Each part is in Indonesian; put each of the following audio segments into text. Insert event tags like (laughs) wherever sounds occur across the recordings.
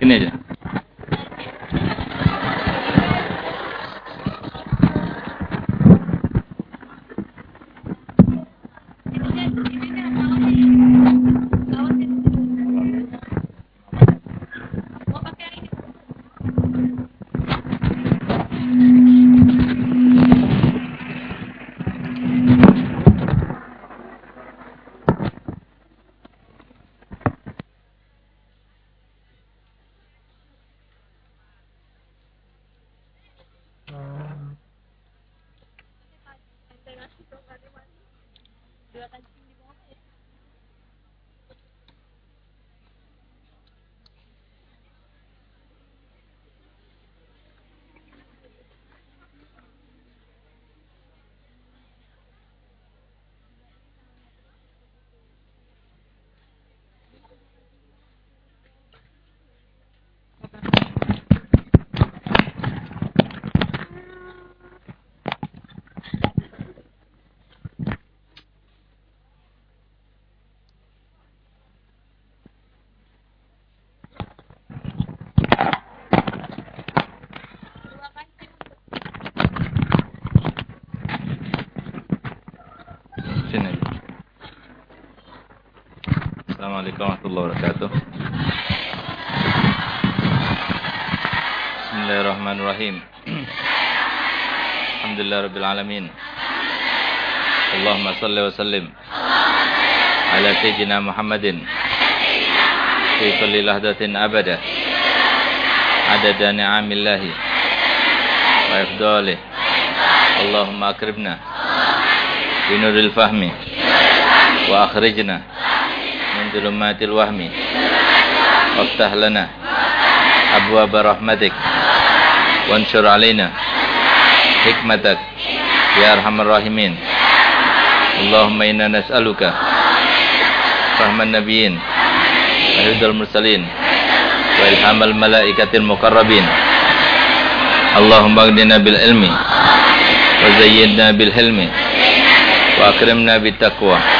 Ini aja. Sini. Assalamualaikum warahmatullahi wabarakatuh. Bismillahirrahmanirrahim. Alhamdulillah alamin. Allahumma salli wa sallim ala sayyidina Muhammadin fi kulli lahdatin abada adada ni'amillahi wa ifdalih. Allahumma akribna min dhulumatil wahmi. Waftah lana. Abwaab rahmatik. Wanshur alaina. Hikmatak. Ya arhamar rahimin. Allahumma inna nas'aluka rahman nabiyyin wa mursalin wa ilhamal malaikatil muqarrabin. Allahumma agdina bil ilmi wa zayyidna bil hilmi wa akrimna bil taqwa.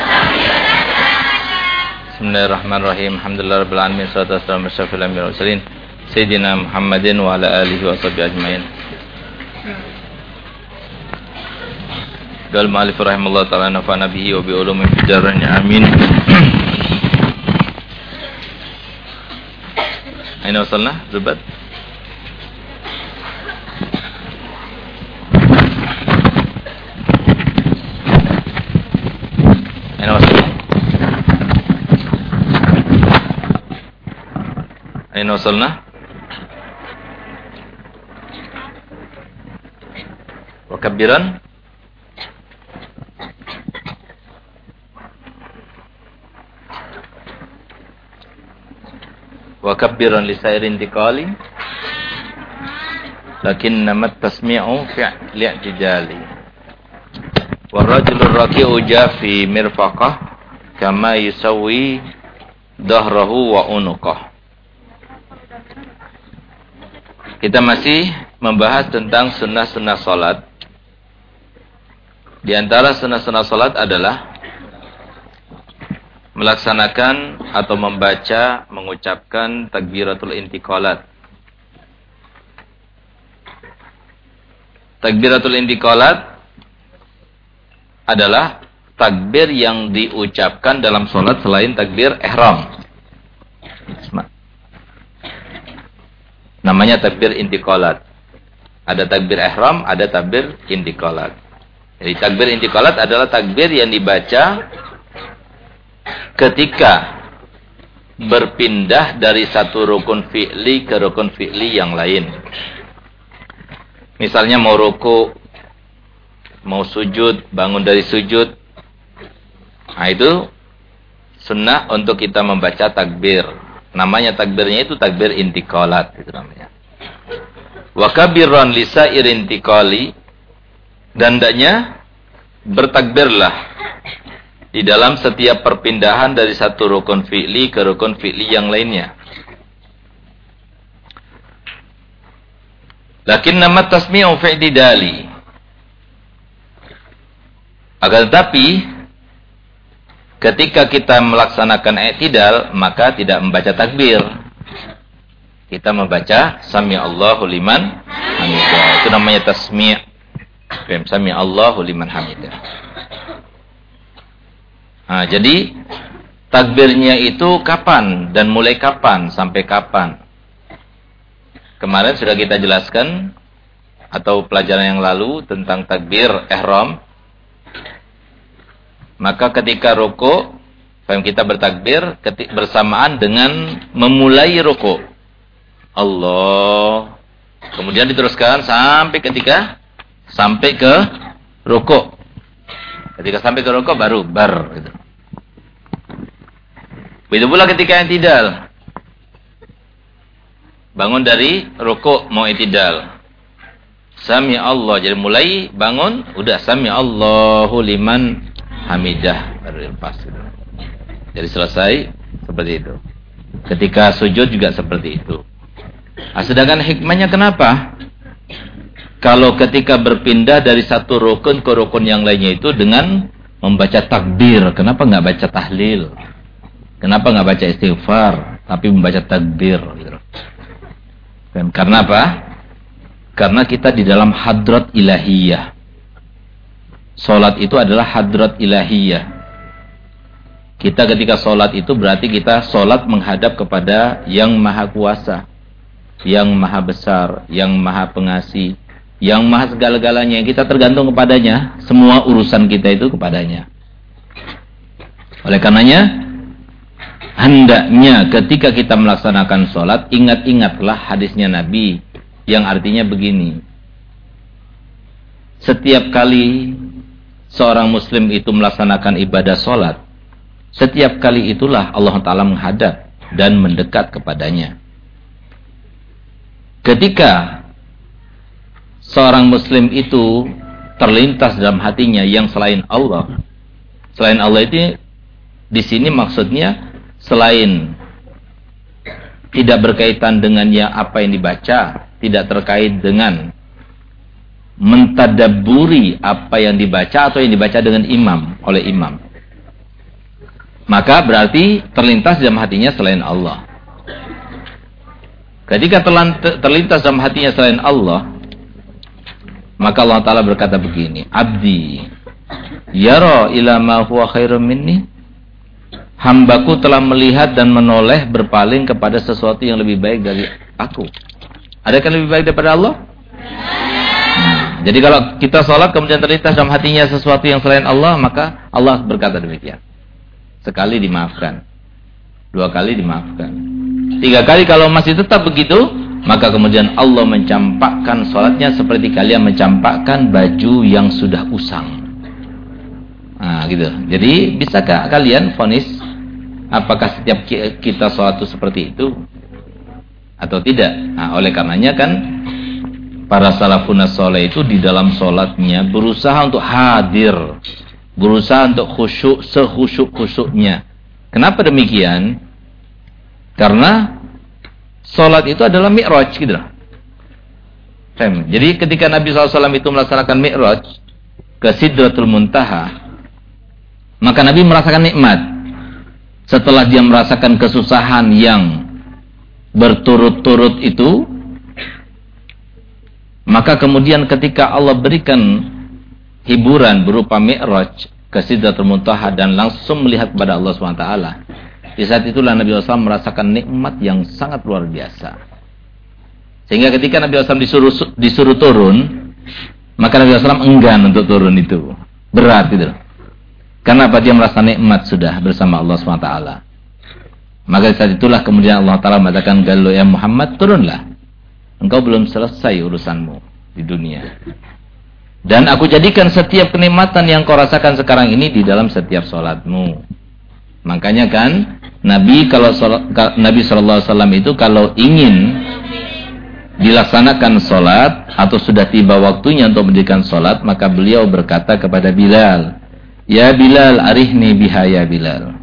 Bismillahirrahmanirrahim. Alhamdulillah alamin. Salatu wassalamu ala asyrafil anbiya'i wal mursalin sayyidina Muhammadin wa ala alihi wa sahbihi ajmain. Qal ma'alif rahimahullah ta'ala nafa'ana bihi wa bi ulumi fid darain amin. Aina wasalna? Zubat? وصلنا وكبرا وكبرا لسائر انتقال لكنما التسميع فعل اعتدال والرجل الركيع جاء في مرفقه كما يسوي ظهره وعنقه Kita masih membahas tentang sunnah-sunnah solat. Di antara sunnah-sunnah solat adalah melaksanakan atau membaca, mengucapkan takbiratul intikolat. Takbiratul intikolat adalah takbir yang diucapkan dalam solat selain takbir ihram. Namanya takbir intikolat. Ada takbir ihram, ada takbir intikolat. Jadi takbir intikolat adalah takbir yang dibaca ketika berpindah dari satu rukun fi'li ke rukun fi'li yang lain. Misalnya mau ruku, mau sujud, bangun dari sujud. Nah itu sunnah untuk kita membaca takbir. Namanya takbirnya itu takbir intikolat. Itu namanya. Wa kabirran lisa irintikali. Dandanya bertakbirlah di dalam setiap perpindahan dari satu rukun fi'li ke rukun fi'li yang lainnya. Lakin nama tasmi'u fi'didali. Agar tetapi ketika kita melaksanakan i'tidal maka tidak membaca takbir. Kita membaca sami Allahu liman hamidah. Itu namanya tasmi'. Sami Allahu liman hamidah. Nah, jadi takbirnya itu kapan dan mulai kapan sampai kapan? Kemarin sudah kita jelaskan atau pelajaran yang lalu tentang takbir ihram. Maka ketika rukuk, kita bertakbir bersamaan dengan memulai rukuk. Allah. Kemudian diteruskan sampai ketika sampai ke rukuk. Ketika sampai ke rukuk baru bar gitu. Begitu pula ketika tidak Bangun dari rukuk mau itidal. Sami Allah. Jadi mulai bangun, udah sami Allahu liman hamidah. Baru lepas. Jadi selesai seperti itu. Ketika sujud juga seperti itu. Nah, sedangkan hikmahnya kenapa? Kalau ketika berpindah dari satu rukun ke rukun yang lainnya itu dengan membaca takbir. Kenapa nggak baca tahlil? Kenapa nggak baca istighfar, tapi membaca takbir? Gitu. Dan karena apa? Karena kita di dalam hadrat ilahiyah. Solat itu adalah hadrat ilahiyah. Kita ketika solat itu berarti kita solat menghadap kepada yang maha kuasa. Yang maha besar, yang maha pengasih. Yang maha segala-galanya. Kita tergantung kepadanya. Semua urusan kita itu kepadanya. Oleh karenanya, hendaknya ketika kita melaksanakan sholat, ingat-ingatlah hadisnya Nabi yang artinya begini. Setiap kali seorang muslim itu melaksanakan ibadah sholat, setiap kali itulah Allah Ta'ala menghadap dan mendekat kepadanya. Ketika seorang muslim itu terlintas dalam hatinya yang selain Allah, selain Allah itu di sini maksudnya selain tidak berkaitan dengan ya apa yang dibaca, tidak terkait dengan mentadaburi apa yang dibaca atau yang dibaca dengan imam oleh imam. Maka berarti terlintas dalam hatinya selain Allah. Ketika terlintas dalam hatinya selain Allah, maka Allah Ta'ala berkata begini, Abdi, yara ila ma huwa khairum minni, hambaku telah melihat dan menoleh berpaling kepada sesuatu yang lebih baik dari aku. Adakah lebih baik daripada Allah? Jadi kalau kita sholat kemudian terlintas dalam hatinya sesuatu yang selain Allah, maka Allah berkata demikian. Sekali dimaafkan. Dua kali dimaafkan. Tiga kali kalau masih tetap begitu, maka kemudian Allah mencampakkan sholatnya seperti kalian mencampakkan baju yang sudah usang. Nah, gitu. Jadi, bisakah kalian fonis apakah setiap kita sholat itu seperti itu atau tidak. Nah, oleh karenanya kan para salafun soleh itu di dalam sholatnya berusaha untuk hadir, berusaha untuk khusyuk sehusyuk khusyuknya. Kenapa demikian? Karena sholat itu adalah mi'raj gitu loh. Jadi ketika Nabi SAW itu melaksanakan mi'raj ke Sidratul Muntaha, maka Nabi merasakan nikmat setelah dia merasakan kesusahan yang berturut-turut itu maka kemudian ketika Allah berikan hiburan berupa mi'raj ke Sidratul Muntaha dan langsung melihat kepada Allah SWT di saat itulah Nabi SAW merasakan nikmat yang sangat luar biasa sehingga ketika Nabi SAW disuruh, disuruh turun maka Nabi SAW enggan untuk turun itu berat gitu karena apa? Dia merasa nikmat sudah bersama Allah SWT. Maka saat itulah kemudian Allah Ta'ala mengatakan Galuh ya Muhammad turunlah Engkau belum selesai urusanmu di dunia. Dan aku jadikan setiap kenikmatan yang kau rasakan sekarang ini Di dalam setiap sholatmu. Makanya kan Nabi kalau Nabi Shallallahu Alaihi Wasallam itu kalau ingin dilaksanakan sholat atau sudah tiba waktunya untuk mendirikan sholat maka beliau berkata kepada Bilal Ya Bilal arihni biha ya Bilal.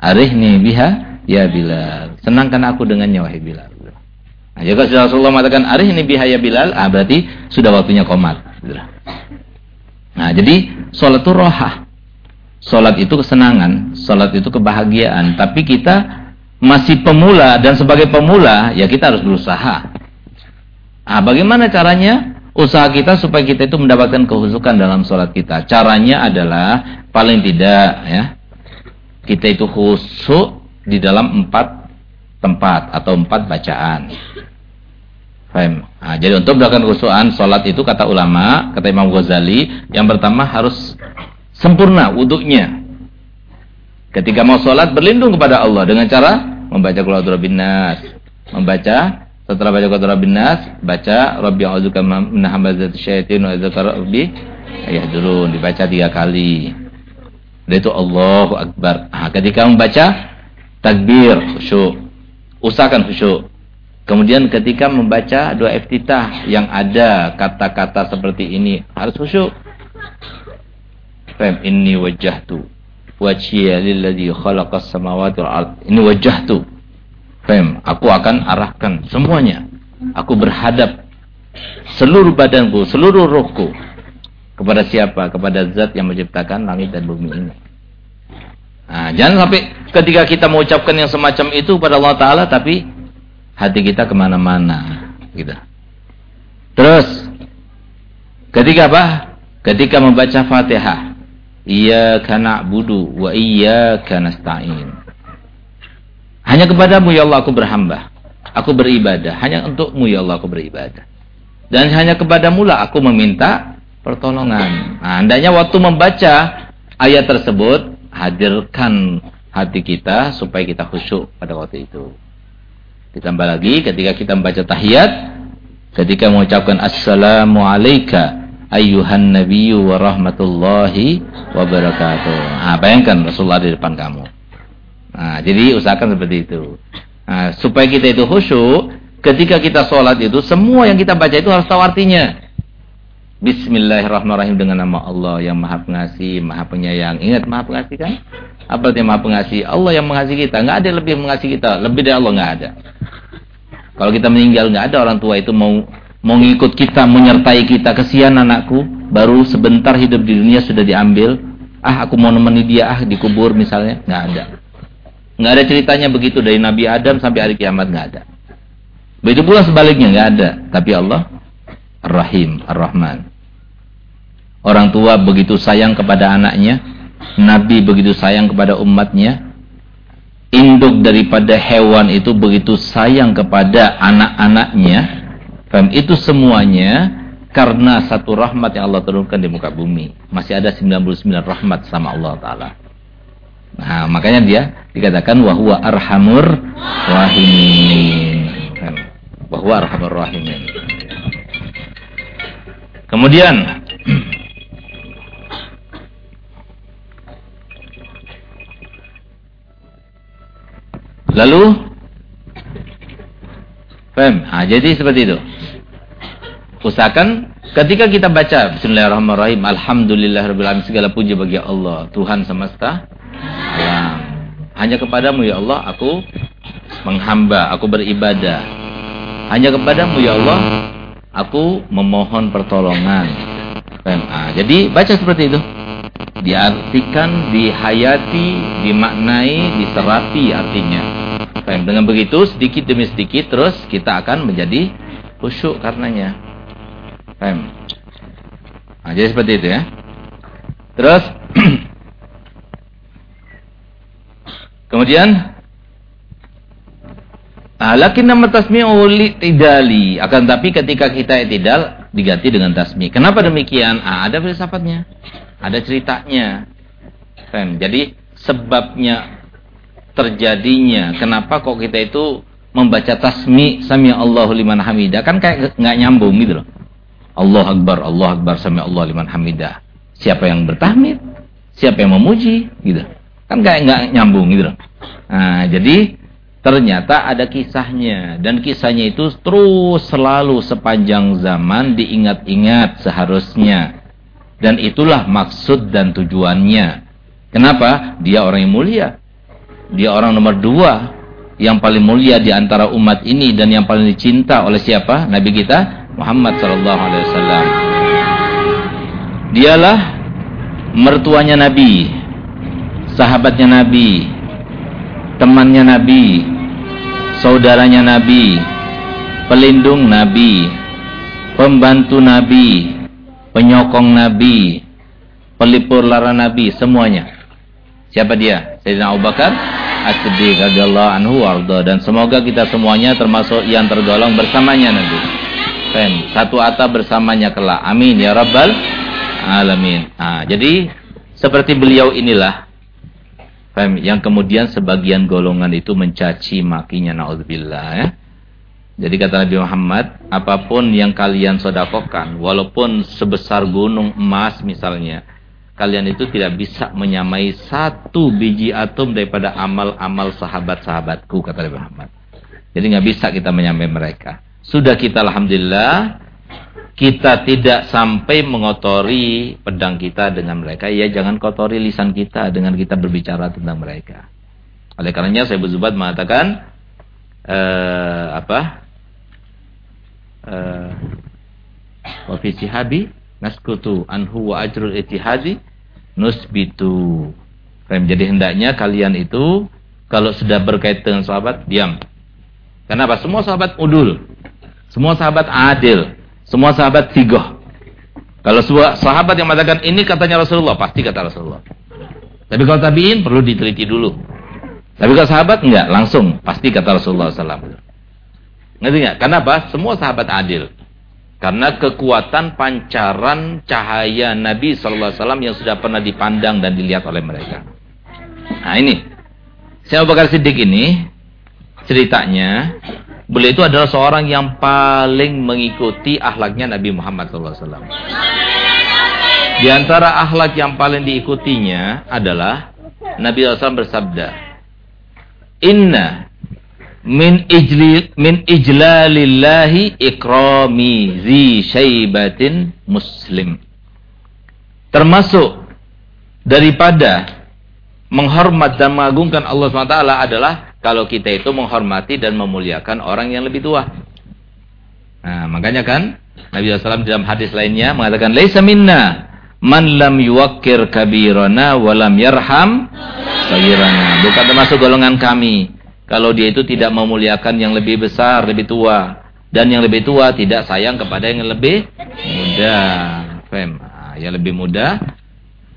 Arihni biha ya Bilal. Senangkan aku dengannya wahai Bilal nah, jika Rasulullah mengatakan arihni biha ya Bilal ah, berarti sudah waktunya komat nah jadi sholat itu rohah sholat itu kesenangan sholat itu kebahagiaan tapi kita masih pemula dan sebagai pemula ya kita harus berusaha Ah, bagaimana caranya? Usaha kita supaya kita itu mendapatkan kehusukan dalam sholat kita. Caranya adalah paling tidak ya kita itu khusuk di dalam empat tempat atau empat bacaan. Faham? Nah, jadi untuk melakukan khusuan sholat itu kata ulama, kata Imam Ghazali, yang pertama harus sempurna wuduknya. Ketika mau sholat berlindung kepada Allah dengan cara membaca Qul bin membaca setelah baca Qul bin baca Rabbi a'udzuka min hamazati syaitin wa rabbi yahdurun, dibaca tiga kali. Dan itu Allahu Akbar. Nah, ketika membaca takbir khusyuk. Usahakan khusyuk. Kemudian ketika membaca doa iftitah yang ada kata-kata seperti ini harus khusyuk. Fam inni wajjahtu wajhiya lilladzi khalaqas samawati wal ard. Ini wajjahtu Fem, aku akan arahkan semuanya. Aku berhadap seluruh badanku, seluruh rohku kepada siapa? Kepada zat yang menciptakan langit dan bumi ini. Nah, jangan sampai ketika kita mengucapkan yang semacam itu pada Allah Ta'ala, tapi hati kita ke mana-mana. Gitu. Terus, ketika apa? Ketika membaca fatihah. Iya kana budu wa iya kana stain. Hanya kepadamu ya Allah aku berhamba. Aku beribadah. Hanya untukmu ya Allah aku beribadah. Dan hanya kepadamu lah aku meminta pertolongan. Nah, hendaknya waktu membaca ayat tersebut, hadirkan hati kita supaya kita khusyuk pada waktu itu. Ditambah lagi ketika kita membaca tahiyat, ketika mengucapkan assalamu alayka ayyuhan nabiyyu wa rahmatullahi wa barakatuh. Nah, bayangkan Rasulullah di depan kamu. Nah, jadi usahakan seperti itu. Nah, supaya kita itu khusyuk, ketika kita sholat itu, semua yang kita baca itu harus tahu artinya. Bismillahirrahmanirrahim dengan nama Allah yang maha pengasih, maha penyayang. Ingat maha pengasih kan? Apa artinya maha pengasih? Allah yang mengasihi kita. Nggak ada yang lebih mengasihi kita. Lebih dari Allah nggak ada. Kalau kita meninggal nggak ada orang tua itu mau mau ngikut kita, menyertai kita. Kesian anakku, baru sebentar hidup di dunia sudah diambil. Ah, aku mau nemeni dia, ah dikubur misalnya. Nggak ada. Nggak ada ceritanya begitu dari Nabi Adam sampai hari kiamat nggak ada. Begitu pula sebaliknya nggak ada. Tapi Allah Ar-Rahim, Ar-Rahman. Orang tua begitu sayang kepada anaknya, Nabi begitu sayang kepada umatnya, induk daripada hewan itu begitu sayang kepada anak-anaknya, dan itu semuanya karena satu rahmat yang Allah turunkan di muka bumi. Masih ada 99 rahmat sama Allah Ta'ala. Nah, makanya dia dikatakan wahwa arhamur rahimin. Wahwa arhamur rahimin. Kemudian (clears throat) Lalu Fem, nah, jadi seperti itu. Usahakan ketika kita baca Bismillahirrahmanirrahim Alhamdulillahirrahmanirrahim Segala puji bagi Allah Tuhan semesta alam. Hanya kepadamu ya Allah aku menghamba, aku beribadah. Hanya kepadamu ya Allah aku memohon pertolongan. Ah, jadi baca seperti itu. Diartikan, dihayati, dimaknai, diserapi artinya. Dengan begitu sedikit demi sedikit terus kita akan menjadi khusyuk karenanya. Nah, jadi seperti itu ya. Terus (clears throat) Kemudian ah, Lakin nama tasmi'u tidali Akan tapi ketika kita tidak diganti dengan tasmi. Kenapa demikian? Ah, ada filsafatnya. Ada ceritanya. Jadi sebabnya terjadinya kenapa kok kita itu membaca tasmi sami Allahu liman hamidah kan kayak nggak nyambung gitu loh. Allah Akbar, Allah Akbar sami Allah liman hamidah. Siapa yang bertahmid? Siapa yang memuji? Gitu. Kan kayak nggak nyambung gitu loh. Nah, jadi ternyata ada kisahnya dan kisahnya itu terus selalu sepanjang zaman diingat-ingat seharusnya. Dan itulah maksud dan tujuannya. Kenapa? Dia orang yang mulia. Dia orang nomor dua yang paling mulia di antara umat ini dan yang paling dicinta oleh siapa? Nabi kita Muhammad sallallahu alaihi wasallam. Dialah mertuanya Nabi, sahabatnya Nabi, temannya Nabi, saudaranya Nabi, pelindung Nabi, pembantu Nabi, penyokong Nabi, pelipur lara Nabi, semuanya. Siapa dia? Sayyidina Abu Bakar As-Siddiq radhiyallahu anhu warda dan semoga kita semuanya termasuk yang tergolong bersamanya nanti. Fem, satu atap bersamanya kelak. Amin ya rabbal alamin. Nah, jadi seperti beliau inilah Fem, yang kemudian sebagian golongan itu mencaci makinya naudzubillah ya. Jadi kata Nabi Muhammad, apa pun yang kalian sodakokan, walaupun sebesar gunung emas misalnya, kalian itu tidak bisa menyamai satu biji atom daripada amal-amal sahabat-sahabatku kata Nabi Muhammad. Jadi nggak bisa kita menyamai mereka. Sudah kita alhamdulillah kita tidak sampai mengotori pedang kita dengan mereka. Ya jangan kotori lisan kita dengan kita berbicara tentang mereka. Oleh karenanya saya berzubat mengatakan eh, apa? Eh, wa fi naskutu anhu wa ajrul itihadi nusbitu. Jadi hendaknya kalian itu kalau sudah berkaitan dengan sahabat diam. Kenapa? Semua sahabat udul. Semua sahabat adil. Semua sahabat tigoh. Kalau sebuah sahabat yang mengatakan ini katanya Rasulullah, pasti kata Rasulullah. Tapi kalau tabiin perlu diteliti dulu. Tapi kalau sahabat enggak, langsung pasti kata Rasulullah SAW. Ngerti enggak? Kenapa? Semua sahabat adil. Karena kekuatan pancaran cahaya Nabi Sallallahu Alaihi Wasallam yang sudah pernah dipandang dan dilihat oleh mereka. Nah ini, saya Abu Bakar ini ceritanya beliau itu adalah seorang yang paling mengikuti ahlaknya Nabi Muhammad Sallallahu Alaihi Wasallam. Di antara ahlak yang paling diikutinya adalah Nabi SAW bersabda, Inna min ijli min ijlalillahi ikrami zi syaibatin muslim. Termasuk daripada menghormat dan mengagungkan Allah SWT adalah kalau kita itu menghormati dan memuliakan orang yang lebih tua. Nah makanya kan Nabi SAW dalam hadis lainnya mengatakan laisa minna man lam yuwakkir kabirana walam yarham sagirana bukan termasuk golongan kami kalau dia itu tidak memuliakan yang lebih besar, lebih tua. Dan yang lebih tua tidak sayang kepada yang lebih muda. Fem. Yang lebih muda,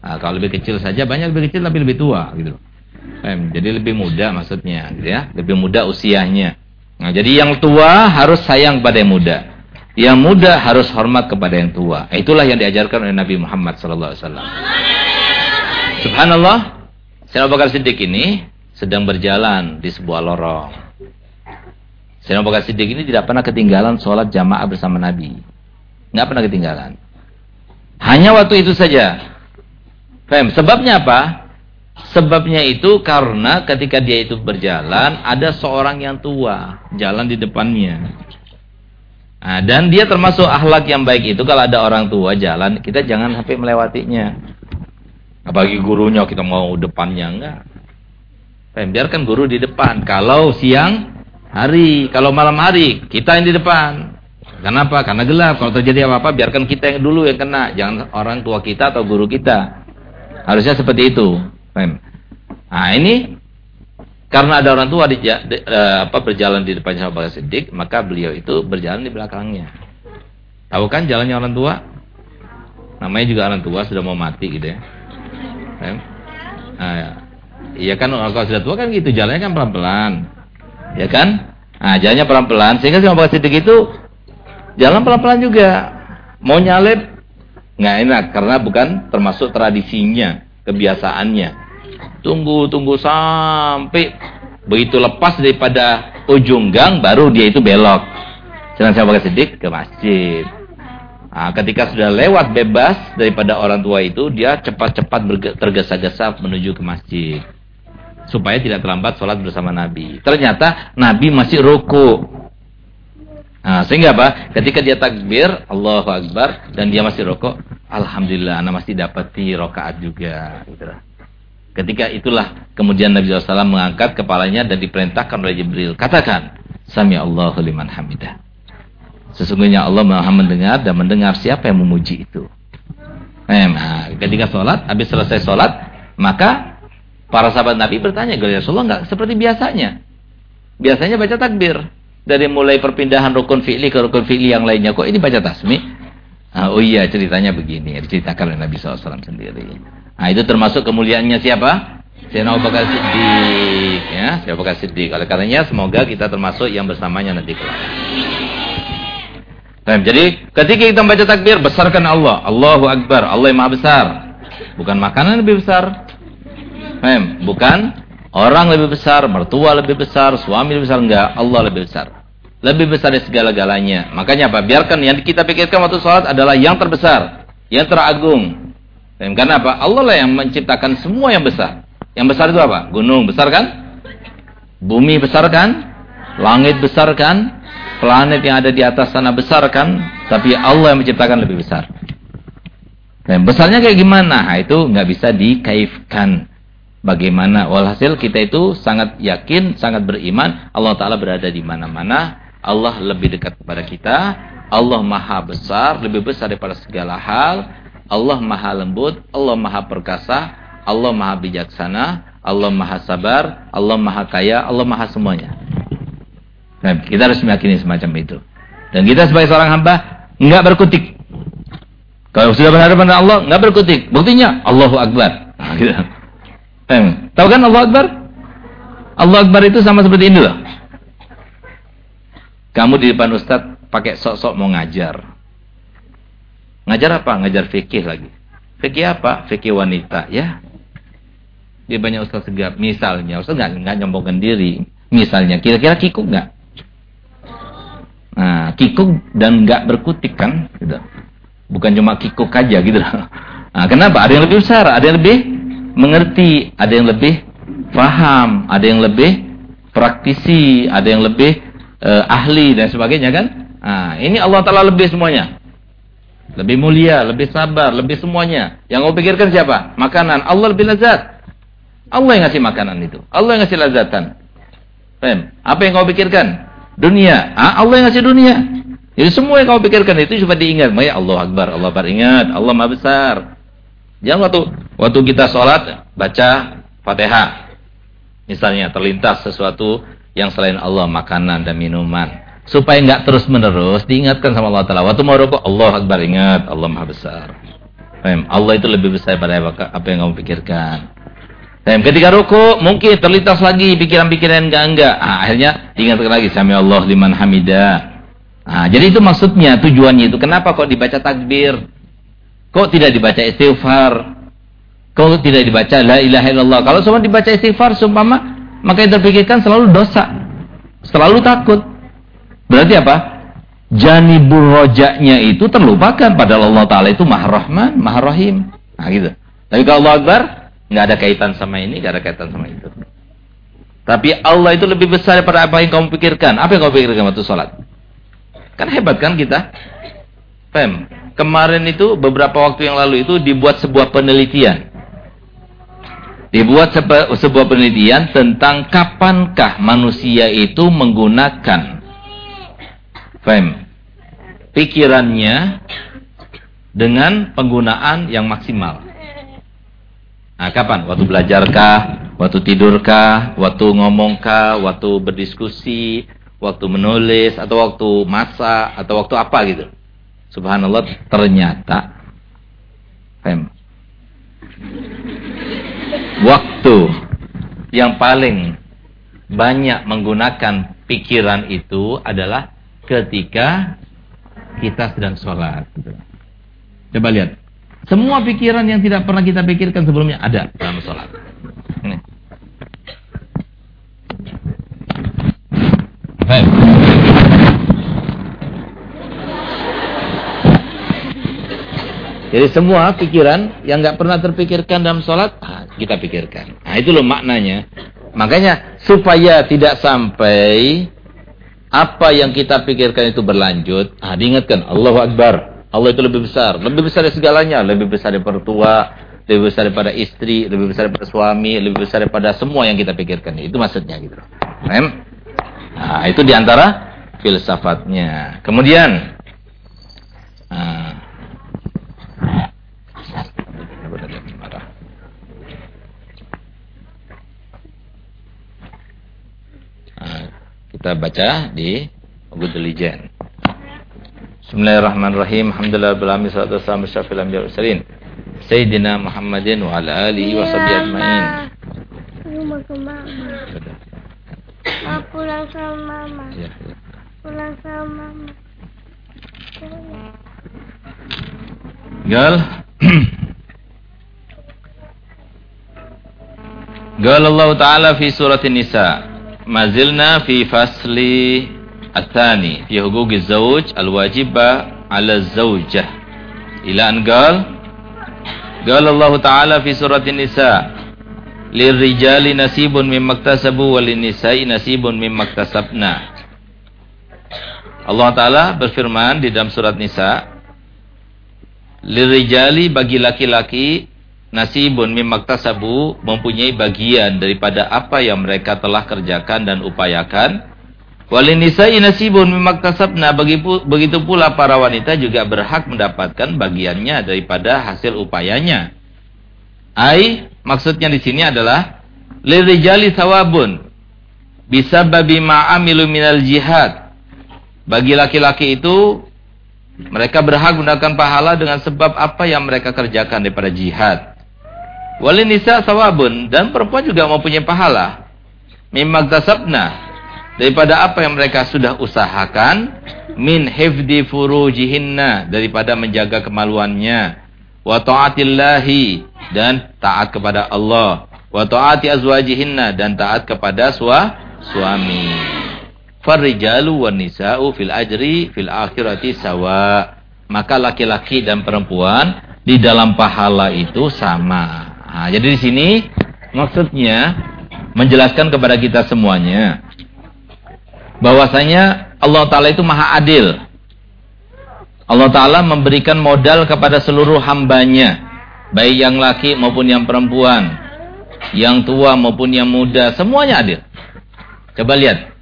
nah, kalau lebih kecil saja banyak lebih kecil tapi lebih tua gitu. Fem. Jadi lebih muda maksudnya gitu ya. Lebih muda usianya. Nah, jadi yang tua harus sayang kepada yang muda. Yang muda harus hormat kepada yang tua. Itulah yang diajarkan oleh Nabi Muhammad sallallahu alaihi wasallam. Subhanallah. Saya Bakar Siddiq ini sedang berjalan di sebuah lorong. Sayyidina Abu Siddiq ini tidak pernah ketinggalan sholat jamaah bersama Nabi. Nggak pernah ketinggalan. Hanya waktu itu saja. Fem, sebabnya apa? Sebabnya itu karena ketika dia itu berjalan, ada seorang yang tua jalan di depannya. Nah, dan dia termasuk akhlak yang baik itu kalau ada orang tua jalan, kita jangan sampai melewatinya. Apalagi gurunya kita mau depannya enggak. Biarkan guru di depan. Kalau siang hari, kalau malam hari kita yang di depan. Kenapa? Karena gelap. Kalau terjadi apa-apa, biarkan kita yang dulu yang kena. Jangan orang tua kita atau guru kita. Harusnya seperti itu. Nah ini karena ada orang tua di, di, uh, apa berjalan di depan sahabat Siddiq, maka beliau itu berjalan di belakangnya. Tahu kan jalannya orang tua? Namanya juga orang tua sudah mau mati gitu ya. Nah, ya. Iya kan kalau sudah tua kan gitu jalannya kan pelan-pelan. Ya kan? Nah, jalannya pelan-pelan sehingga si Bapak Siddiq itu jalan pelan-pelan juga. Mau nyalip nggak enak karena bukan termasuk tradisinya, kebiasaannya. Tunggu tunggu sampai Begitu lepas daripada ujung gang, baru dia itu belok. Sedang saya Bakar Siddiq ke masjid. Nah, ketika sudah lewat bebas daripada orang tua itu, dia cepat-cepat tergesa-gesa menuju ke masjid. Supaya tidak terlambat sholat bersama Nabi. Ternyata Nabi masih ruku. Nah, sehingga apa? Ketika dia takbir, Allahu Akbar, dan dia masih rokok, Alhamdulillah, anak masih dapati rokaat juga. Gitu. Ketika itulah kemudian Nabi SAW mengangkat kepalanya dan diperintahkan oleh Jibril. Katakan, Sami Allahu liman hamidah. Sesungguhnya Allah maha mendengar dan mendengar siapa yang memuji itu. Nah, ketika sholat, habis selesai sholat, maka para sahabat Nabi bertanya, Ya Rasulullah nggak seperti biasanya. Biasanya baca takbir. Dari mulai perpindahan rukun fi'li ke rukun fi'li yang lainnya. Kok ini baca tasmi? Nah, oh iya ceritanya begini. Diceritakan oleh Nabi SAW sendiri. Nah itu termasuk kemuliaannya siapa? Sayyidina Abu Bakar Siddiq. Ya, Sayyidina Abu Bakar Siddiq. Oleh karenanya semoga kita termasuk yang bersamanya nanti kelak. Nah, jadi ketika kita membaca takbir, besarkan Allah. Allahu Akbar. Allah yang maha besar. Bukan makanan lebih besar. Nah, bukan orang lebih besar, mertua lebih besar, suami lebih besar. Enggak, Allah lebih besar. Lebih besar dari segala-galanya. Makanya apa? Biarkan yang kita pikirkan waktu sholat adalah yang terbesar. Yang teragung. Dan karena apa? Allah lah yang menciptakan semua yang besar. Yang besar itu apa? Gunung besar kan? Bumi besar kan? Langit besar kan? planet yang ada di atas sana besar kan, tapi Allah yang menciptakan lebih besar. Dan besarnya kayak gimana? Nah, itu nggak bisa dikaifkan. Bagaimana? Walhasil kita itu sangat yakin, sangat beriman, Allah Ta'ala berada di mana-mana, Allah lebih dekat kepada kita, Allah maha besar, lebih besar daripada segala hal, Allah maha lembut, Allah maha perkasa, Allah maha bijaksana, Allah maha sabar, Allah maha kaya, Allah maha semuanya. Nah, kita harus meyakini semacam itu. Dan kita sebagai seorang hamba enggak berkutik. Kalau sudah berhadapan dengan Allah, enggak berkutik. Buktinya Allahu Akbar. (laughs) Eh, tahu kan Allahu Akbar? Allah Akbar itu sama seperti ini loh. Kamu di depan Ustadz pakai sok-sok mau ngajar. Ngajar apa? Ngajar fikih lagi. Fikih apa? Fikih wanita, ya. Dia banyak Ustadz segap. Misalnya, Ustadz nggak nggak nyombongkan diri. Misalnya, kira-kira kikuk nggak? Nah, kikuk dan nggak berkutik kan, gitu. Bukan cuma kikuk aja gitu. (laughs) Nah, kenapa? Ada yang lebih besar, ada yang lebih mengerti, ada yang lebih paham, ada yang lebih praktisi, ada yang lebih uh, ahli dan sebagainya kan? Nah, ini Allah Taala lebih semuanya. Lebih mulia, lebih sabar, lebih semuanya. Yang kau pikirkan siapa? Makanan. Allah lebih lezat. Allah yang ngasih makanan itu. Allah yang ngasih lezatan. Pem, apa yang kau pikirkan? dunia. Ah, Allah yang ngasih dunia. Jadi semua yang kamu pikirkan itu cuma diingat. Ya Allah Akbar, Allah Akbar ingat, Allah Maha Besar. Jangan waktu waktu kita sholat baca Fatihah. Misalnya terlintas sesuatu yang selain Allah, makanan dan minuman. Supaya nggak terus menerus diingatkan sama Allah Taala. Waktu mau rokok, Allah Akbar ingat, Allah Maha Besar. Allah itu lebih besar daripada apa yang kamu pikirkan. Ketika ruku mungkin terlintas lagi pikiran-pikiran enggak-enggak. Ah, akhirnya diingatkan lagi sami Allah liman hamida. Ah, jadi itu maksudnya, tujuannya itu. Kenapa kok dibaca takbir? Kok tidak dibaca istighfar? Kok tidak dibaca la ilaha illallah? Kalau semua dibaca istighfar sumpama, maka yang terpikirkan selalu dosa. Selalu takut. Berarti apa? Janibul rojaknya itu terlupakan padahal Allah Ta'ala itu maha rahman, maha rahim. Nah gitu. Tapi kalau Allah Akbar, nggak ada kaitan sama ini, nggak ada kaitan sama itu. Tapi Allah itu lebih besar daripada apa yang kamu pikirkan. Apa yang kamu pikirkan waktu sholat? Kan hebat kan kita? Pem, kemarin itu beberapa waktu yang lalu itu dibuat sebuah penelitian. Dibuat sebuah penelitian tentang kapankah manusia itu menggunakan Pem, pikirannya dengan penggunaan yang maksimal. Nah, kapan? Waktu belajarkah? Waktu tidurkah? Waktu ngomongkah? Waktu berdiskusi? Waktu menulis? Atau waktu masa? Atau waktu apa gitu? Subhanallah, ternyata Fem, waktu yang paling banyak menggunakan pikiran itu adalah ketika kita sedang sholat. Gitu. Coba lihat. Semua pikiran yang tidak pernah kita pikirkan sebelumnya ada dalam sholat. Ini. Jadi semua pikiran yang nggak pernah terpikirkan dalam sholat, ah, kita pikirkan. Nah itu loh maknanya. Makanya supaya tidak sampai apa yang kita pikirkan itu berlanjut, ah, diingatkan Allahu Akbar. Allah itu lebih besar, lebih besar dari segalanya, lebih besar dari pertua, lebih besar daripada istri, lebih besar daripada suami, lebih besar daripada semua yang kita pikirkan. Itu maksudnya gitu. Nah, itu di antara filsafatnya. Kemudian, nah, kita baca di Gudelijen. Bismillahirrahmanirrahim. Alhamdulillah bil amin salatu wassalamu syafil anbiya ursalin. Sayyidina Muhammadin wa ala alihi wa sahbihi ajmain. Pulang sama mama. Ya. Pulang sama mama. Gal. Gal Allah Ta'ala fi surat Nisa mazilna fi fasli atani fi huquqi zawj alwajiba ala zawjah. Ila an gal gal Allah taala fi surat nisa lirijali nasibun mimmaktasabu walinisa'i nasibun mimmaktasabna Allah taala berfirman di dalam surat nisa lirijali bagi laki-laki nasibun mimaktasabu mempunyai bagian daripada apa yang mereka telah kerjakan dan upayakan. Walinisai nasibun mimaktasabna begitu pula para wanita juga berhak mendapatkan bagiannya daripada hasil upayanya. Ai maksudnya di sini adalah lirijali sawabun bisa babi ma'amilu minal jihad. Bagi laki-laki itu mereka berhak mendapatkan pahala dengan sebab apa yang mereka kerjakan daripada jihad. Wali nisa sawabun. Dan perempuan juga mempunyai pahala. Mimagtasabna daripada apa yang mereka sudah usahakan. Min hifdi furujihinna. Daripada menjaga kemaluannya. Wa taatillahi. Dan taat kepada Allah. Wa taati azwajihinna. Dan taat kepada sua, suami. Farrijalu wan nisa'u fil ajri fil akhirati sawa. Maka laki-laki dan perempuan di dalam pahala itu sama Nah, jadi di sini maksudnya menjelaskan kepada kita semuanya bahwasanya Allah taala itu maha adil. Allah taala memberikan modal kepada seluruh hambanya, baik yang laki maupun yang perempuan, yang tua maupun yang muda, semuanya adil. Coba lihat.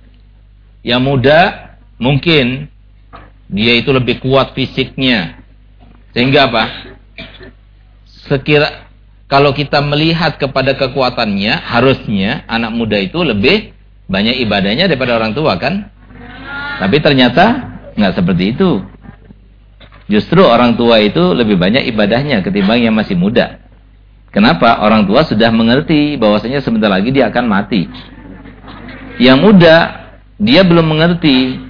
Yang muda mungkin dia itu lebih kuat fisiknya. Sehingga apa? Sekira kalau kita melihat kepada kekuatannya, harusnya anak muda itu lebih banyak ibadahnya daripada orang tua kan? Tapi ternyata nggak seperti itu. Justru orang tua itu lebih banyak ibadahnya ketimbang yang masih muda. Kenapa? Orang tua sudah mengerti bahwasanya sebentar lagi dia akan mati. Yang muda, dia belum mengerti.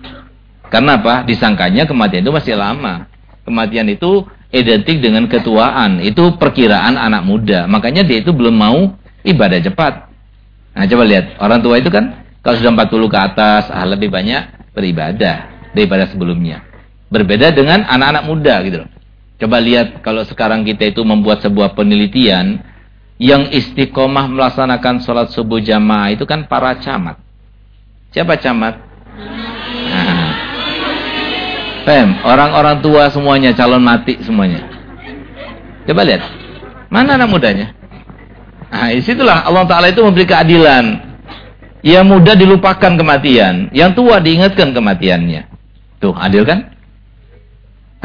Karena apa? Disangkanya kematian itu masih lama. Kematian itu identik dengan ketuaan. Itu perkiraan anak muda. Makanya dia itu belum mau ibadah cepat. Nah coba lihat. Orang tua itu kan kalau sudah 40 ke atas ah, lebih banyak beribadah daripada sebelumnya. Berbeda dengan anak-anak muda gitu loh. Coba lihat kalau sekarang kita itu membuat sebuah penelitian yang istiqomah melaksanakan sholat subuh jamaah itu kan para camat. Siapa camat? Fem, orang-orang tua semuanya calon mati semuanya. Coba lihat. Mana anak mudanya? Nah, di situlah Allah Ta'ala itu memberi keadilan. Yang muda dilupakan kematian. Yang tua diingatkan kematiannya. Tuh, adil kan?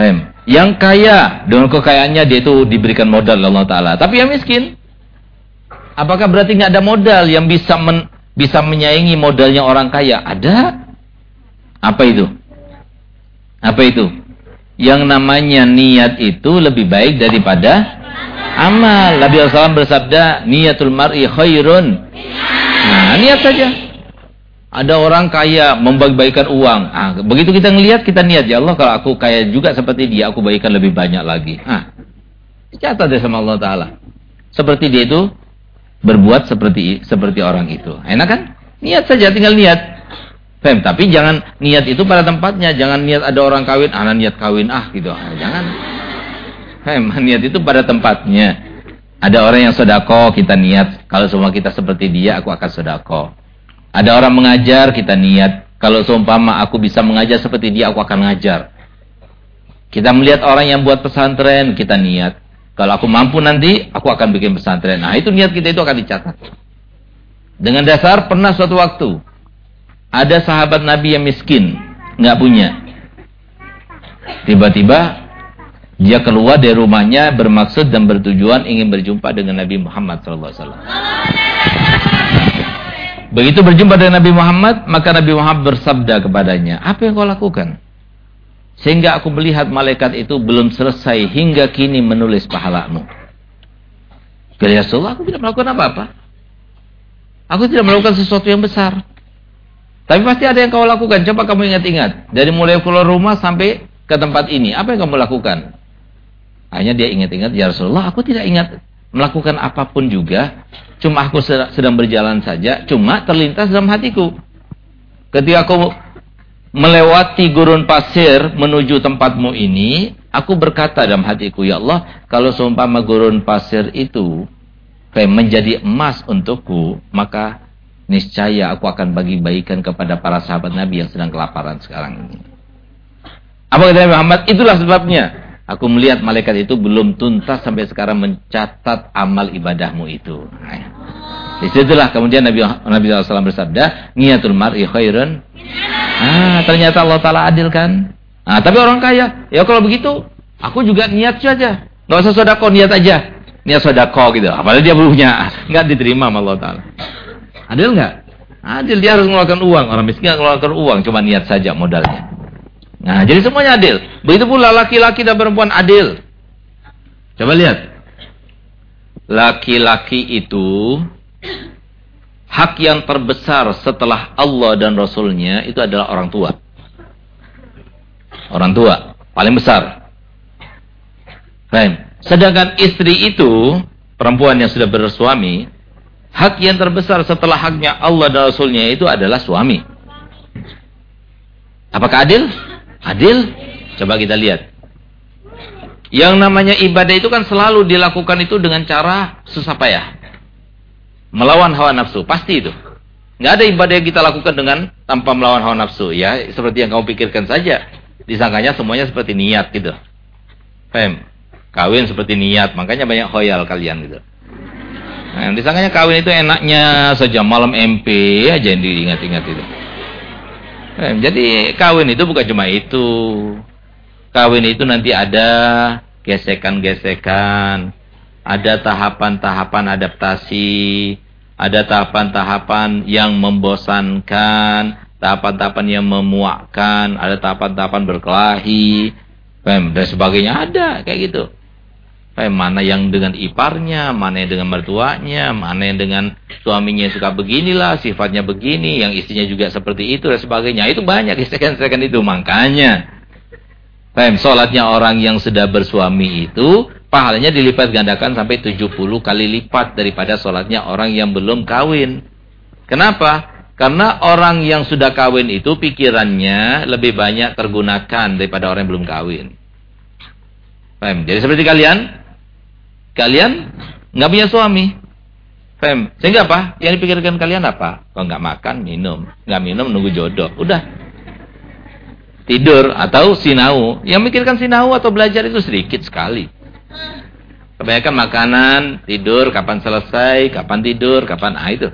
Fem. Yang kaya, dengan kekayaannya dia itu diberikan modal Allah Ta'ala. Tapi yang miskin, apakah berarti nggak ada modal yang bisa men, bisa menyaingi modalnya orang kaya? Ada. Apa itu? Apa itu? Yang namanya niat itu lebih baik daripada amal. Nabi SAW bersabda, niatul mar'i khairun. Nah, niat saja. Ada orang kaya membagi-bagikan uang. Ah, begitu kita ngelihat kita niat ya Allah kalau aku kaya juga seperti dia, aku bagikan lebih banyak lagi. Ah, catat deh sama Allah Taala. Seperti dia itu berbuat seperti seperti orang itu. Enak kan? Niat saja, tinggal niat. Fem, tapi jangan niat itu pada tempatnya, jangan niat ada orang kawin, anak niat kawin ah gitu. Ah, jangan. (laughs) niat itu pada tempatnya. Ada orang yang sodako, kita niat. Kalau semua kita seperti dia, aku akan sodako. Ada orang mengajar, kita niat. Kalau seumpama aku bisa mengajar seperti dia, aku akan ngajar. Kita melihat orang yang buat pesantren, kita niat. Kalau aku mampu nanti, aku akan bikin pesantren. Nah, itu niat kita itu akan dicatat. Dengan dasar, pernah suatu waktu, ada sahabat Nabi yang miskin, nggak punya. Tiba-tiba dia keluar dari rumahnya bermaksud dan bertujuan ingin berjumpa dengan Nabi Muhammad SAW. Begitu berjumpa dengan Nabi Muhammad, maka Nabi Muhammad bersabda kepadanya, apa yang kau lakukan? Sehingga aku melihat malaikat itu belum selesai hingga kini menulis pahalamu. Kata Rasulullah, aku tidak melakukan apa-apa. Aku tidak melakukan sesuatu yang besar. Tapi pasti ada yang kau lakukan. Coba kamu ingat-ingat. Dari mulai keluar rumah sampai ke tempat ini. Apa yang kamu lakukan? Hanya dia ingat-ingat, ya Rasulullah, aku tidak ingat melakukan apa pun juga. Cuma aku sedang berjalan saja, cuma terlintas dalam hatiku. Ketika aku melewati gurun pasir menuju tempatmu ini, aku berkata dalam hatiku, ya Allah, kalau seumpama gurun pasir itu kayak menjadi emas untukku, maka niscaya aku akan bagi-bagikan kepada para sahabat Nabi yang sedang kelaparan sekarang ini. Apa kata Muhammad? Itulah sebabnya Aku melihat malaikat itu belum tuntas sampai sekarang mencatat amal ibadahmu itu. Nah, di situlah kemudian Nabi Nabi SAW bersabda, niatul mar'i khairun. Ah, ternyata Allah Taala adil kan? Ah, tapi orang kaya, ya kalau begitu, aku juga niat saja. Gak usah sodako, niat aja. Niat sodako gitu. Apalagi dia punya, nggak diterima sama Allah Taala. Adil nggak? Adil dia harus mengeluarkan uang. Orang miskin mengeluarkan uang, cuma niat saja modalnya. Nah, jadi semuanya adil. Begitu pula laki-laki dan perempuan adil. Coba lihat. Laki-laki itu hak yang terbesar setelah Allah dan Rasulnya itu adalah orang tua. Orang tua paling besar. Faham? Sedangkan istri itu perempuan yang sudah bersuami, hak yang terbesar setelah haknya Allah dan Rasulnya itu adalah suami. Apakah adil? Adil? Coba kita lihat. Yang namanya ibadah itu kan selalu dilakukan itu dengan cara susah payah. Melawan hawa nafsu. Pasti itu. Nggak ada ibadah yang kita lakukan dengan tanpa melawan hawa nafsu. Ya, seperti yang kamu pikirkan saja. Disangkanya semuanya seperti niat gitu. Fem. Kawin seperti niat. Makanya banyak khoyal kalian gitu. Nah, disangkanya kawin itu enaknya saja malam MP aja yang diingat-ingat itu. Eh, jadi kawin itu bukan cuma itu. Kawin itu nanti ada gesekan-gesekan, ada tahapan-tahapan adaptasi, ada tahapan-tahapan yang membosankan, tahapan-tahapan yang memuakkan, ada tahapan-tahapan berkelahi, dan sebagainya ada kayak gitu. Eh, mana yang dengan iparnya, mana yang dengan mertuanya, mana yang dengan suaminya suka beginilah, sifatnya begini, yang istrinya juga seperti itu dan sebagainya. Itu banyak gesekan-gesekan itu. Makanya, eh, sholatnya orang yang sudah bersuami itu, pahalanya dilipat gandakan sampai 70 kali lipat daripada sholatnya orang yang belum kawin. Kenapa? Karena orang yang sudah kawin itu pikirannya lebih banyak tergunakan daripada orang yang belum kawin. Jadi seperti kalian, Kalian nggak punya suami. Fem. Sehingga apa? Yang dipikirkan kalian apa? Kalau nggak makan, minum. Nggak minum, nunggu jodoh. Udah. Tidur atau sinau. Yang mikirkan sinau atau belajar itu sedikit sekali. Kebanyakan makanan, tidur, kapan selesai, kapan tidur, kapan ah itu.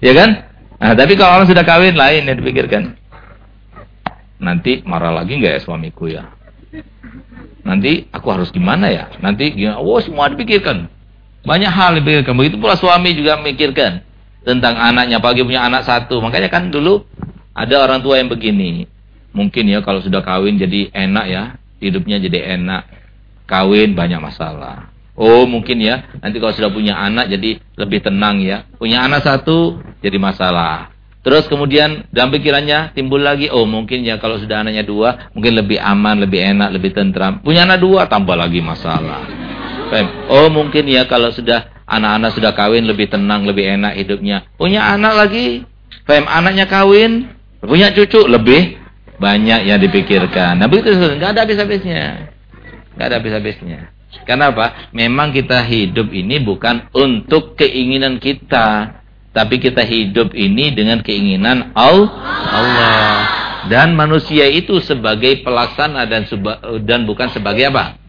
Ya kan? Nah, tapi kalau orang sudah kawin lain yang dipikirkan. Nanti marah lagi nggak ya suamiku ya? Nanti aku harus gimana ya? Nanti gimana? Oh, semua dipikirkan. Banyak hal dipikirkan. Begitu pula suami juga memikirkan tentang anaknya. Pagi punya anak satu. Makanya kan dulu ada orang tua yang begini. Mungkin ya kalau sudah kawin jadi enak ya. Hidupnya jadi enak. Kawin banyak masalah. Oh mungkin ya. Nanti kalau sudah punya anak jadi lebih tenang ya. Punya anak satu jadi masalah. Terus kemudian dalam pikirannya timbul lagi, oh mungkin ya kalau sudah anaknya dua, mungkin lebih aman, lebih enak, lebih tentram. Punya anak dua, tambah lagi masalah. Oh mungkin ya kalau sudah anak-anak sudah kawin, lebih tenang, lebih enak hidupnya. Punya anak lagi, Fem, anaknya kawin, punya cucu, lebih banyak yang dipikirkan. Nah begitu, nggak ada habis-habisnya. Nggak ada habis-habisnya. Kenapa? Memang kita hidup ini bukan untuk keinginan kita, tapi kita hidup ini dengan keinginan Allah. Dan manusia itu sebagai pelaksana dan dan bukan sebagai apa?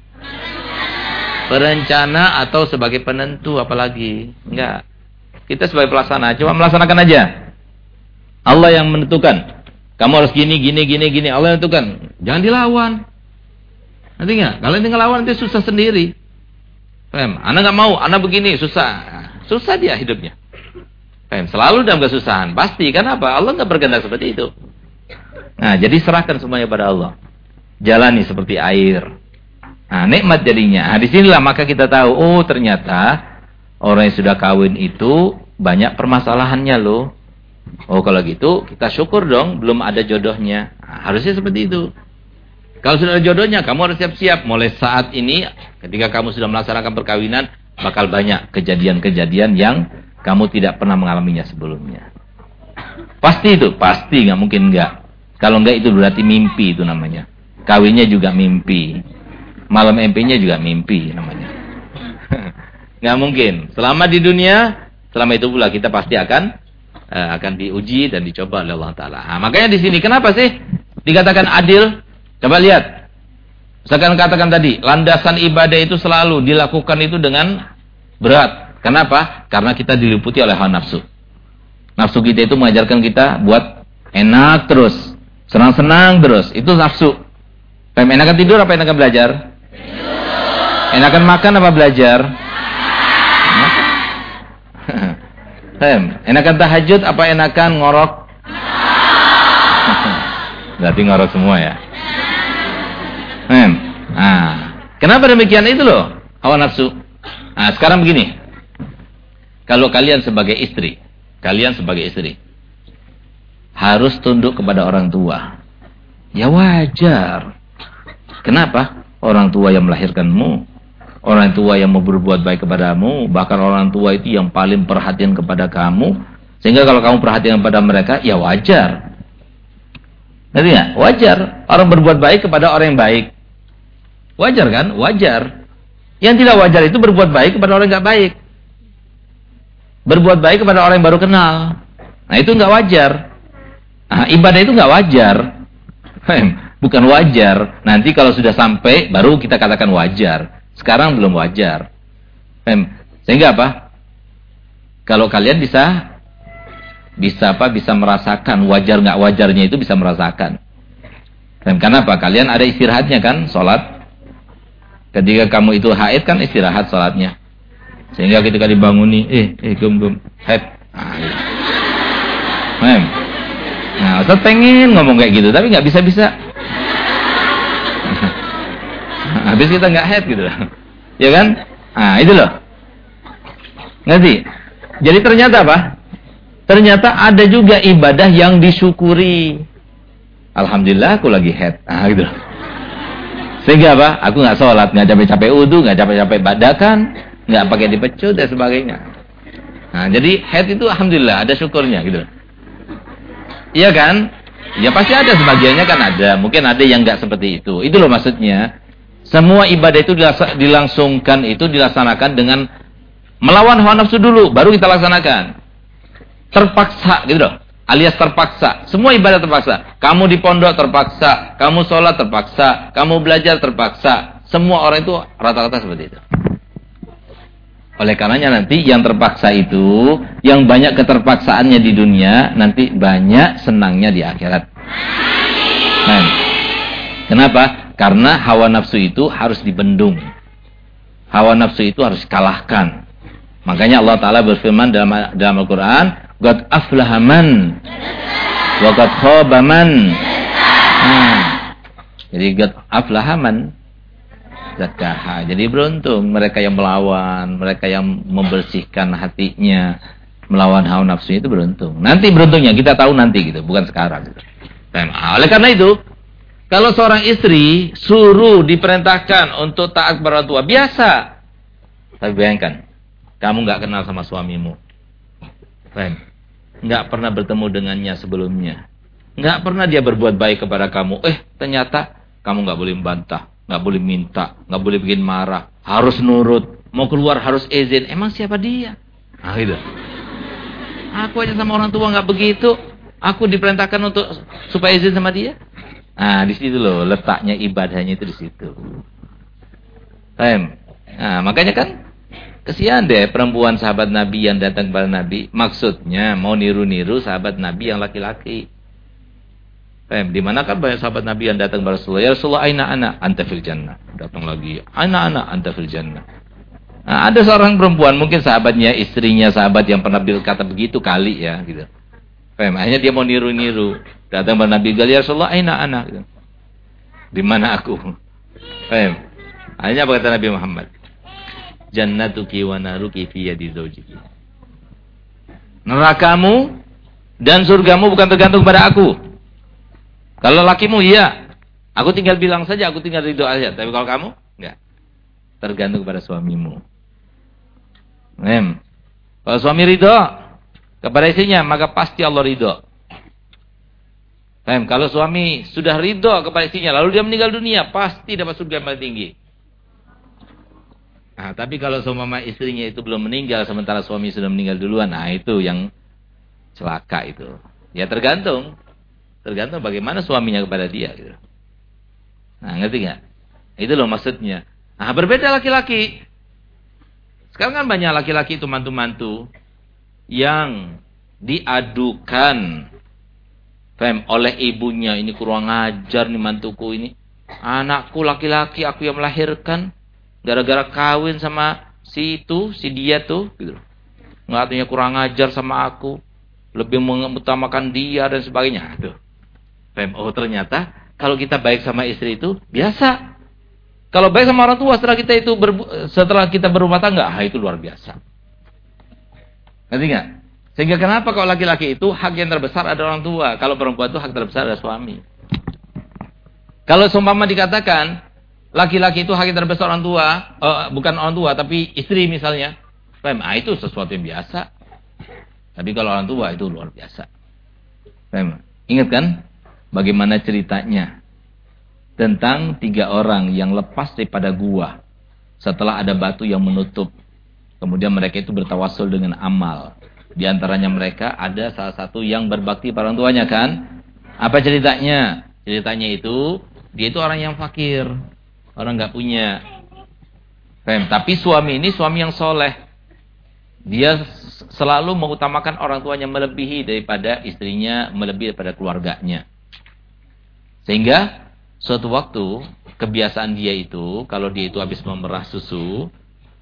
Perencana atau sebagai penentu apalagi? Enggak. Kita sebagai pelaksana cuma melaksanakan aja. Allah yang menentukan. Kamu harus gini, gini, gini, gini. Allah yang menentukan. Jangan dilawan. Nanti nggak? Kalau tinggal lawan nanti susah sendiri. Paham? Anak nggak mau, anak begini susah. Susah dia hidupnya. Paham? Selalu dalam kesusahan. Pasti. Kenapa? Allah nggak berkehendak seperti itu. Nah, jadi serahkan semuanya pada Allah. Jalani seperti air. Nah, nikmat jadinya. Nah, di sinilah maka kita tahu, oh ternyata orang yang sudah kawin itu banyak permasalahannya loh. Oh kalau gitu kita syukur dong belum ada jodohnya. Nah, harusnya seperti itu. Kalau sudah ada jodohnya, kamu harus siap-siap. Mulai saat ini, ketika kamu sudah melaksanakan perkawinan, bakal banyak kejadian-kejadian yang kamu tidak pernah mengalaminya sebelumnya. Pasti itu, pasti nggak mungkin nggak. Kalau nggak itu berarti mimpi itu namanya. Kawinnya juga mimpi. Malam MP-nya juga mimpi namanya. (laughs) nggak mungkin. Selama di dunia, selama itu pula kita pasti akan uh, akan diuji dan dicoba oleh Allah Taala. Nah, makanya di sini kenapa sih dikatakan adil? Coba lihat. Misalkan katakan tadi, landasan ibadah itu selalu dilakukan itu dengan berat. Kenapa? Karena kita diliputi oleh hawa nafsu. Nafsu kita itu mengajarkan kita buat enak terus. Senang-senang terus. Itu nafsu. Pem, enakan tidur apa enakan belajar? Tidur. Enakan makan apa belajar? Pem, enakan tahajud apa enakan ngorok? Berarti ngorok semua ya. Nah, kenapa demikian itu loh? Hawa nafsu. Nah, sekarang begini. Kalau kalian sebagai istri, kalian sebagai istri harus tunduk kepada orang tua. Ya wajar. Kenapa? Orang tua yang melahirkanmu, orang tua yang mau berbuat baik kepadamu, bahkan orang tua itu yang paling perhatian kepada kamu, sehingga kalau kamu perhatian kepada mereka, ya wajar. Nanti ya, wajar orang berbuat baik kepada orang yang baik. Wajar kan? Wajar. Yang tidak wajar itu berbuat baik kepada orang yang nggak baik. Berbuat baik kepada orang yang baru kenal. Nah itu nggak wajar. Nah, ibadah itu nggak wajar. Bukan wajar. Nanti kalau sudah sampai baru kita katakan wajar. Sekarang belum wajar. Sehingga apa? Kalau kalian bisa bisa apa? Bisa merasakan wajar nggak wajarnya itu bisa merasakan. Kenapa? Kalian ada istirahatnya kan, sholat Ketika kamu itu haid kan istirahat sholatnya. Sehingga ketika dibanguni, eh, eh, gum, gum, haid. Nah, gitu. Mem. Nah, Ustaz pengen ngomong kayak gitu, tapi nggak bisa-bisa. (laughs) Habis kita nggak haid gitu. (laughs) Ya kan? Nah, itu loh. Ngerti? Jadi ternyata apa? Ternyata ada juga ibadah yang disyukuri. Alhamdulillah aku lagi head. Nah, gitu. Sehingga apa? Aku nggak sholat, nggak capek-capek udu, nggak capek-capek badakan, nggak pakai dipecut dan sebagainya. Nah, jadi head itu alhamdulillah ada syukurnya gitu. Iya kan? Ya pasti ada sebagiannya kan ada. Mungkin ada yang nggak seperti itu. Itu loh maksudnya. Semua ibadah itu dilangsungkan itu dilaksanakan dengan melawan hawa nafsu dulu, baru kita laksanakan. Terpaksa gitu loh alias terpaksa. Semua ibadah terpaksa. Kamu di pondok terpaksa, kamu sholat terpaksa, kamu belajar terpaksa. Semua orang itu rata-rata seperti itu. Oleh karenanya nanti yang terpaksa itu, yang banyak keterpaksaannya di dunia, nanti banyak senangnya di akhirat. Nah, kenapa? Karena hawa nafsu itu harus dibendung. Hawa nafsu itu harus kalahkan. Makanya Allah Ta'ala berfirman dalam, dalam Al-Quran, Qad aflaha man wa qad khaba man. Nah, jadi qad aflaha man Jadi beruntung mereka yang melawan, mereka yang membersihkan hatinya, melawan hawa nafsu itu beruntung. Nanti beruntungnya kita tahu nanti gitu, bukan sekarang. Nah, oleh karena itu, kalau seorang istri suruh diperintahkan untuk taat kepada tua, biasa. Tapi bayangkan, kamu nggak kenal sama suamimu. Nggak pernah bertemu dengannya sebelumnya. Nggak pernah dia berbuat baik kepada kamu. Eh, ternyata kamu nggak boleh membantah, nggak boleh minta, nggak boleh bikin marah. harus nurut, mau keluar harus izin. Emang siapa dia? Nah, gitu. Aku aja sama orang tua nggak begitu. Aku diperintahkan untuk supaya izin sama dia. Nah, di situ loh letaknya ibadahnya itu di situ. Time. Nah, makanya kan kesian deh perempuan sahabat Nabi yang datang kepada Nabi. Maksudnya mau niru-niru sahabat Nabi yang laki-laki. Eh, di mana kan banyak sahabat Nabi yang datang kepada Rasulullah, ya Rasulullah, aina anak anta fil jannah. Datang lagi, aina anak anta fil jannah. Nah, ada seorang perempuan, mungkin sahabatnya, istrinya, sahabat yang pernah berkata begitu kali ya, gitu. Fem, akhirnya dia mau niru-niru. Datang kepada Nabi, ya Rasulullah, aina anak. Gitu. Di mana aku? Fem. Akhirnya apa kata Nabi Muhammad? Jannatuki wa naruki fi yadi zawjiki. Nerakamu dan surgamu bukan tergantung pada aku. Kalau lakimu iya, aku tinggal bilang saja, aku tinggal ridho aja. Tapi kalau kamu, enggak. Tergantung pada suamimu. Mem. Kalau suami ridho kepada istrinya, maka pasti Allah ridho. Mem. Kalau suami sudah ridho kepada istrinya, lalu dia meninggal dunia, pasti dapat surga yang paling tinggi. Nah, tapi kalau suami istrinya itu belum meninggal, sementara suami sudah meninggal duluan, nah itu yang celaka itu. Ya tergantung. Tergantung bagaimana suaminya kepada dia. Gitu. Nah, ngerti nggak? Itu loh maksudnya. Nah, berbeda laki-laki. Sekarang kan banyak laki-laki itu mantu-mantu yang diadukan fem oleh ibunya ini kurang ajar nih mantuku ini. Anakku laki-laki aku yang melahirkan gara-gara kawin sama si itu, si dia tuh gitu. Ngatanya kurang ajar sama aku, lebih mengutamakan dia dan sebagainya. Tuh. Oh ternyata kalau kita baik sama istri itu biasa. Kalau baik sama orang tua setelah kita itu ber, setelah kita berumah tangga, ah itu luar biasa. Ngerti nggak? Sehingga kenapa kalau laki-laki itu hak yang terbesar ada orang tua, kalau perempuan itu hak terbesar ada suami. Kalau seumpama dikatakan laki-laki itu hak yang terbesar orang tua, uh, bukan orang tua tapi istri misalnya, ah itu sesuatu yang biasa. Tapi kalau orang tua itu luar biasa. Ingat kan? Bagaimana ceritanya? Tentang tiga orang yang lepas daripada gua. Setelah ada batu yang menutup. Kemudian mereka itu bertawasul dengan amal. Di antaranya mereka ada salah satu yang berbakti pada orang tuanya kan? Apa ceritanya? Ceritanya itu, dia itu orang yang fakir. Orang nggak punya. Tapi suami ini suami yang soleh. Dia selalu mengutamakan orang tuanya melebihi daripada istrinya, melebihi daripada keluarganya. Sehingga suatu waktu kebiasaan dia itu kalau dia itu habis memerah susu,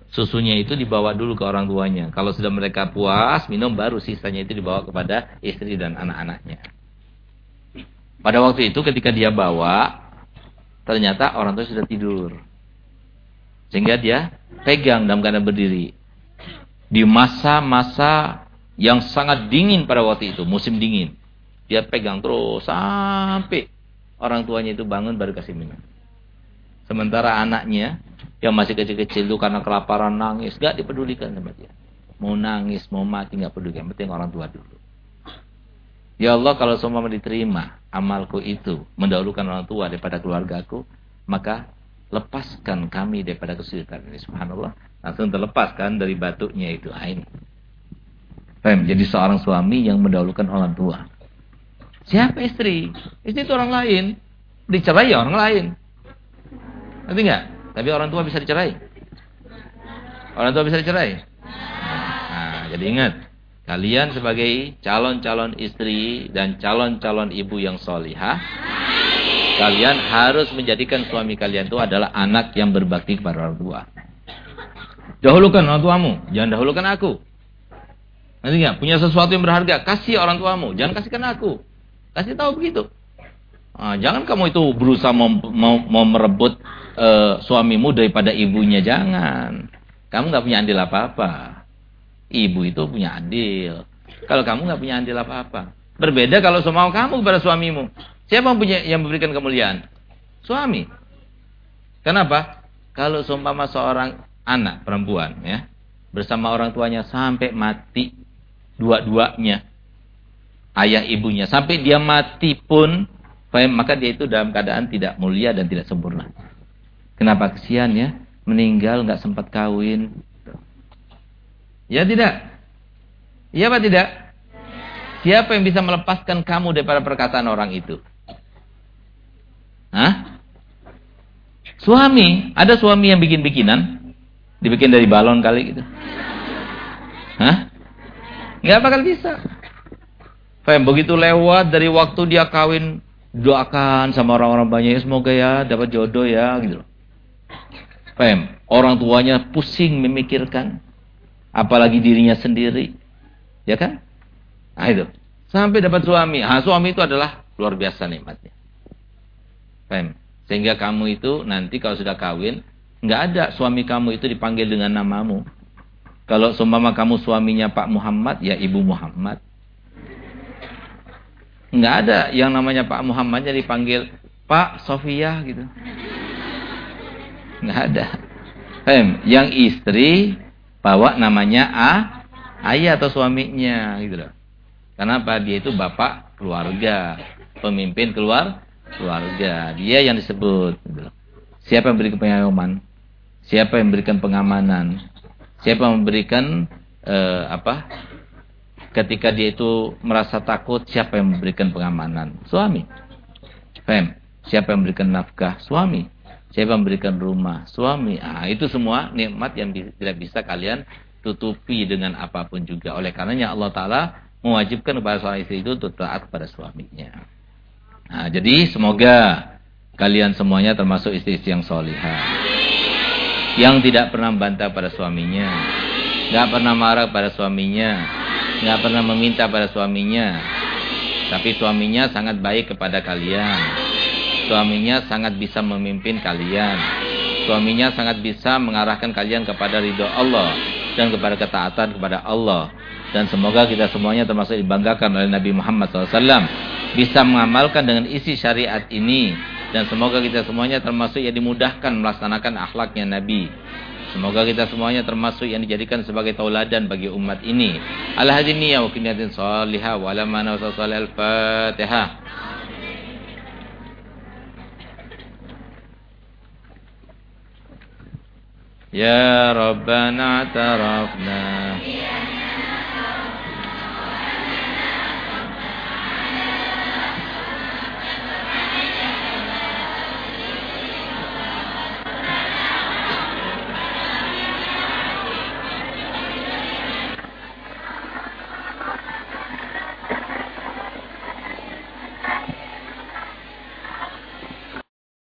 susunya itu dibawa dulu ke orang tuanya. Kalau sudah mereka puas minum baru sisanya itu dibawa kepada istri dan anak-anaknya. Pada waktu itu ketika dia bawa ternyata orang tua sudah tidur. Sehingga dia pegang dalam keadaan berdiri. Di masa-masa yang sangat dingin pada waktu itu, musim dingin. Dia pegang terus sampai Orang tuanya itu bangun baru kasih minum. Sementara anaknya yang masih kecil-kecil itu karena kelaparan nangis, gak dipedulikan sama dia. Mau nangis, mau mati gak peduli, yang penting orang tua dulu. Ya Allah kalau semua diterima amalku itu mendahulukan orang tua daripada keluargaku, maka lepaskan kami daripada kesulitan ini. Subhanallah. Langsung terlepaskan dari batuknya itu. Ini. Jadi seorang suami yang mendahulukan orang tua. Siapa istri? Istri itu orang lain. Dicerai ya orang lain. Ngerti nggak? Tapi orang tua bisa dicerai. Orang tua bisa dicerai. Nah, jadi ingat. Kalian sebagai calon-calon istri dan calon-calon ibu yang solihah. Kalian harus menjadikan suami kalian itu adalah anak yang berbakti kepada orang tua. Dahulukan orang tuamu. Jangan dahulukan aku. Nanti nggak? Punya sesuatu yang berharga. Kasih orang tuamu. Jangan kasihkan aku. Kasih tahu begitu. Nah, jangan kamu itu berusaha mau, mau, mau merebut uh, suamimu daripada ibunya. Jangan. Kamu nggak punya andil apa-apa. Ibu itu punya andil. Kalau kamu nggak punya andil apa-apa. Berbeda kalau semua kamu kepada suamimu. Siapa yang punya yang memberikan kemuliaan? Suami. Kenapa? Kalau seumpama seorang anak perempuan ya bersama orang tuanya sampai mati dua-duanya ayah ibunya sampai dia mati pun maka dia itu dalam keadaan tidak mulia dan tidak sempurna. Kenapa kesian ya? meninggal nggak sempat kawin. Ya tidak? Iya apa tidak? Siapa yang bisa melepaskan kamu daripada perkataan orang itu? Hah? Suami, ada suami yang bikin-bikinan, dibikin dari balon kali gitu. Hah? Nggak bakal bisa. Faham? Begitu lewat dari waktu dia kawin, doakan sama orang-orang banyak, semoga ya dapat jodoh ya, gitu loh. Faham? Orang tuanya pusing memikirkan, apalagi dirinya sendiri, ya kan? Nah itu, sampai dapat suami. Ah suami itu adalah luar biasa nikmatnya. Faham? Sehingga kamu itu nanti kalau sudah kawin, nggak ada suami kamu itu dipanggil dengan namamu. Kalau seumpama kamu suaminya Pak Muhammad, ya Ibu Muhammad. Nggak ada yang namanya Pak Muhammad jadi dipanggil Pak Sofia gitu. Nggak ada. Yang istri bawa namanya A, ayah atau suaminya gitu loh. Kenapa? Dia itu bapak keluarga, pemimpin keluar keluarga. Dia yang disebut gitu loh. Siapa yang memberikan pengayoman? Siapa yang memberikan pengamanan? Siapa yang memberikan eh, apa? Ketika dia itu merasa takut, siapa yang memberikan pengamanan? Suami. Fem, siapa yang memberikan nafkah? Suami. Siapa yang memberikan rumah? Suami. Ah, itu semua nikmat yang tidak bisa kalian tutupi dengan apa pun juga. Oleh karenanya Allah Ta'ala mewajibkan kepada suami istri itu untuk taat kepada suaminya. Nah, jadi semoga kalian semuanya termasuk istri-istri yang solihah. Yang tidak pernah bantah pada suaminya. Tidak pernah marah pada suaminya nggak pernah meminta pada suaminya. Tapi suaminya sangat baik kepada kalian. Suaminya sangat bisa memimpin kalian. Suaminya sangat bisa mengarahkan kalian kepada ridho Allah dan kepada ketaatan kepada Allah. Dan semoga kita semuanya termasuk dibanggakan oleh Nabi Muhammad SAW. Bisa mengamalkan dengan isi syariat ini. Dan semoga kita semuanya termasuk yang dimudahkan melaksanakan akhlaknya Nabi. Semoga kita semuanya termasuk yang dijadikan sebagai tauladan bagi umat ini. Al-hadiniya wa kiniyatin salihah wa alamana wa al-fatihah. Ya Rabbana tarafna